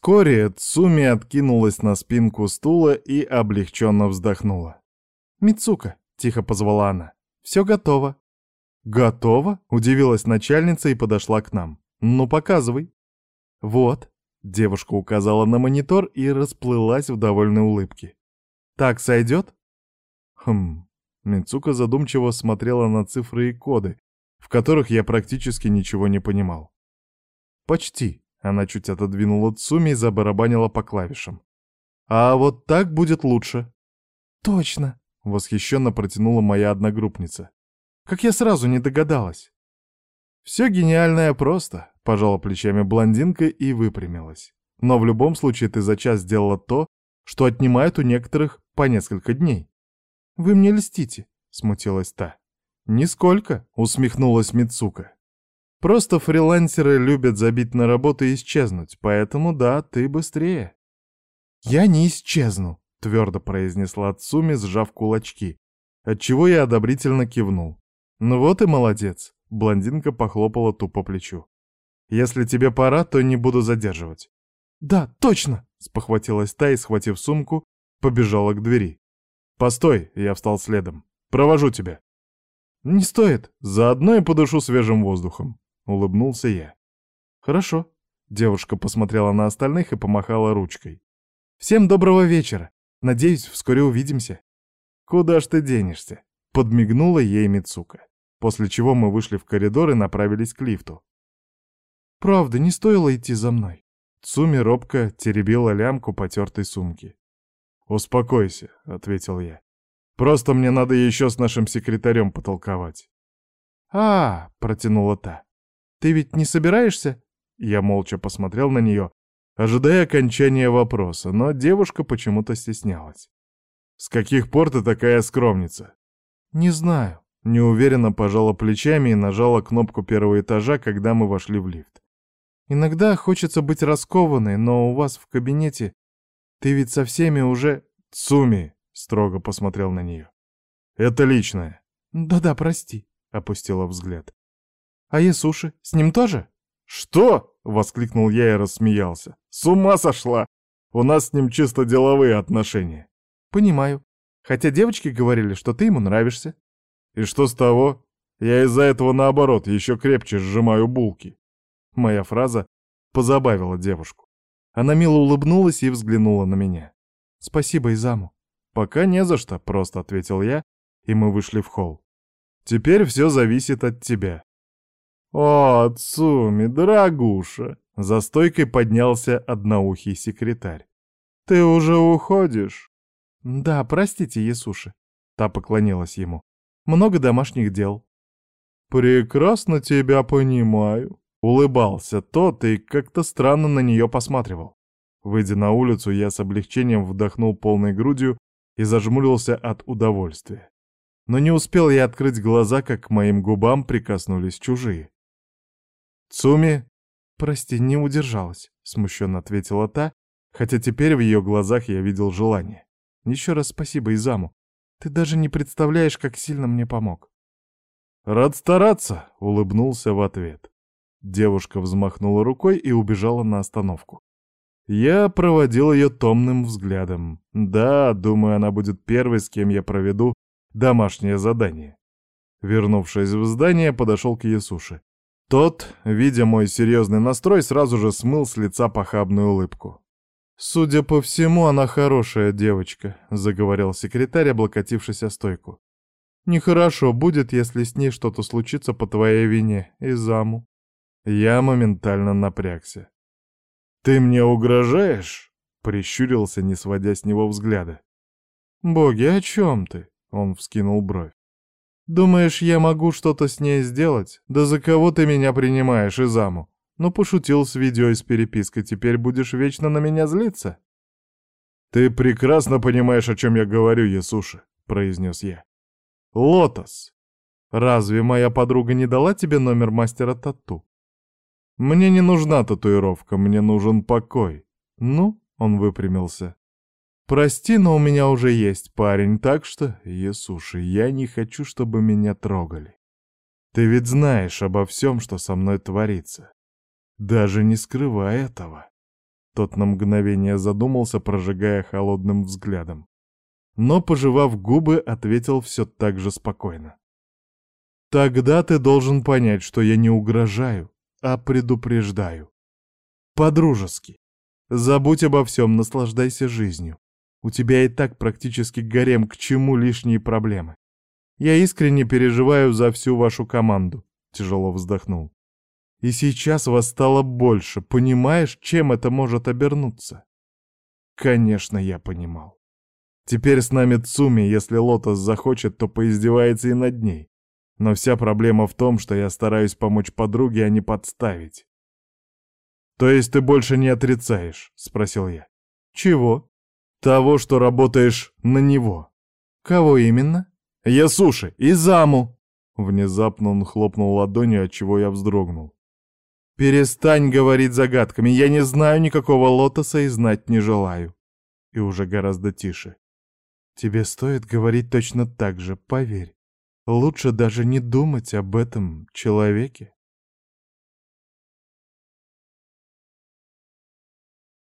Вскоре Цуми откинулась на спинку стула и облегченно вздохнула. «Мицука», — тихо позвала она, — «все готово». «Готово?» — удивилась начальница и подошла к нам. «Ну, показывай». «Вот», — девушка указала на монитор и расплылась в довольной улыбке. «Так сойдет?» «Хм...» Мицука задумчиво смотрела на цифры и коды, в которых я практически ничего не понимал. «Почти», она чуть отодвинула Цуми и забарабанила по клавишам. «А вот так будет лучше». «Точно!» — восхищенно протянула моя одногруппница. «Как я сразу не догадалась!» «Все гениальное просто», — пожала плечами блондинка и выпрямилась. «Но в любом случае ты за час сделала то, что отнимает у некоторых по несколько дней». «Вы мне льстите», — смутилась та. «Нисколько», — усмехнулась Мицука. Просто фрилансеры любят забить на работу и исчезнуть, поэтому да, ты быстрее. «Я не исчезну», — твердо произнесла Цуми, сжав кулачки, отчего я одобрительно кивнул. «Ну вот и молодец», — блондинка похлопала ту по плечу. «Если тебе пора, то не буду задерживать». «Да, точно!» — спохватилась та и, схватив сумку, побежала к двери. «Постой!» — я встал следом. «Провожу тебя». «Не стоит. Заодно и подышу свежим воздухом улыбнулся я. Хорошо. Девушка посмотрела на остальных и помахала ручкой. Всем доброго вечера. Надеюсь, вскоре увидимся. Куда ж ты денешься? Подмигнула ей Мицука. После чего мы вышли в коридор и направились к лифту. Правда, не стоило идти за мной. Цуми робко теребила лямку потертой сумки. «Успокойся», — ответил я. «Просто мне надо еще с нашим секретарем потолковать». «А, — протянула та, ты ведь не собираешься?» Я молча посмотрел на нее, ожидая окончания вопроса, но девушка почему-то стеснялась. «С каких пор ты такая скромница?» «Не знаю», — неуверенно пожала плечами и нажала кнопку первого этажа, когда мы вошли в лифт. «Иногда хочется быть раскованной, но у вас в кабинете... Ты ведь со всеми уже...» «Цуми!» — строго посмотрел на нее. «Это личное». «Да-да, прости», — опустила взгляд. «А Ясуши? С ним тоже?» «Что?» — воскликнул я и рассмеялся. «С ума сошла! У нас с ним чисто деловые отношения». «Понимаю. Хотя девочки говорили, что ты ему нравишься». «И что с того? Я из-за этого, наоборот, еще крепче сжимаю булки». Моя фраза позабавила девушку. Она мило улыбнулась и взглянула на меня. «Спасибо, Изаму». «Пока не за что», — просто ответил я, и мы вышли в холл. «Теперь все зависит от тебя. «О, Цуми, дорогуша!» За стойкой поднялся одноухий секретарь. «Ты уже уходишь?» «Да, простите, Ясуши», — та поклонилась ему. «Много домашних дел». «Прекрасно тебя понимаю», — улыбался тот и как-то странно на нее посматривал. Выйдя на улицу, я с облегчением вдохнул полной грудью и зажмурился от удовольствия. Но не успел я открыть глаза, как к моим губам прикоснулись чужие. «Цуми?» «Прости, не удержалась», — смущенно ответила та, хотя теперь в ее глазах я видел желание. «Еще раз спасибо, Изаму. Ты даже не представляешь, как сильно мне помог». «Рад стараться», — улыбнулся в ответ. Девушка взмахнула рукой и убежала на остановку. Я проводил ее томным взглядом. Да, думаю, она будет первой, с кем я проведу домашнее задание. Вернувшись в здание, подошел к Ясуши. Тот, видя мой серьезный настрой, сразу же смыл с лица похабную улыбку. «Судя по всему, она хорошая девочка», — заговорил секретарь, облокотившись о стойку. «Нехорошо будет, если с ней что-то случится по твоей вине, Изаму». Я моментально напрягся. «Ты мне угрожаешь?» — прищурился, не сводя с него взгляда. «Боги, о чем ты?» — он вскинул бровь. Думаешь, я могу что-то с ней сделать? Да за кого ты меня принимаешь, Изаму? Ну, пошутил с видео и с перепиской, теперь будешь вечно на меня злиться?» «Ты прекрасно понимаешь, о чем я говорю, Ясуши», — произнес я. «Лотос, разве моя подруга не дала тебе номер мастера тату?» «Мне не нужна татуировка, мне нужен покой». «Ну?» — он выпрямился. Прости, но у меня уже есть парень, так что, Иисуши, я не хочу, чтобы меня трогали. Ты ведь знаешь обо всем, что со мной творится. Даже не скрывай этого. Тот на мгновение задумался, прожигая холодным взглядом. Но, пожевав губы, ответил все так же спокойно. «Тогда ты должен понять, что я не угрожаю, а предупреждаю. По-дружески. Забудь обо всем, наслаждайся жизнью. У тебя и так практически гарем, к чему лишние проблемы. Я искренне переживаю за всю вашу команду», — тяжело вздохнул. «И сейчас вас стало больше. Понимаешь, чем это может обернуться?» Конечно, я понимал. Теперь с нами Цуми, если Лотос захочет, то поиздевается и над ней. Но вся проблема в том, что я стараюсь помочь подруге, а не подставить. «То есть ты больше не отрицаешь?» — спросил я. «Чего?» «Того, что работаешь на него». «Кого именно?» «Я суши! И заму!» Внезапно он хлопнул ладонью, от чего я вздрогнул. «Перестань говорить загадками, я не знаю никакого лотоса и знать не желаю». И уже гораздо тише. «Тебе стоит говорить точно так же, поверь. Лучше даже не думать об этом человеке».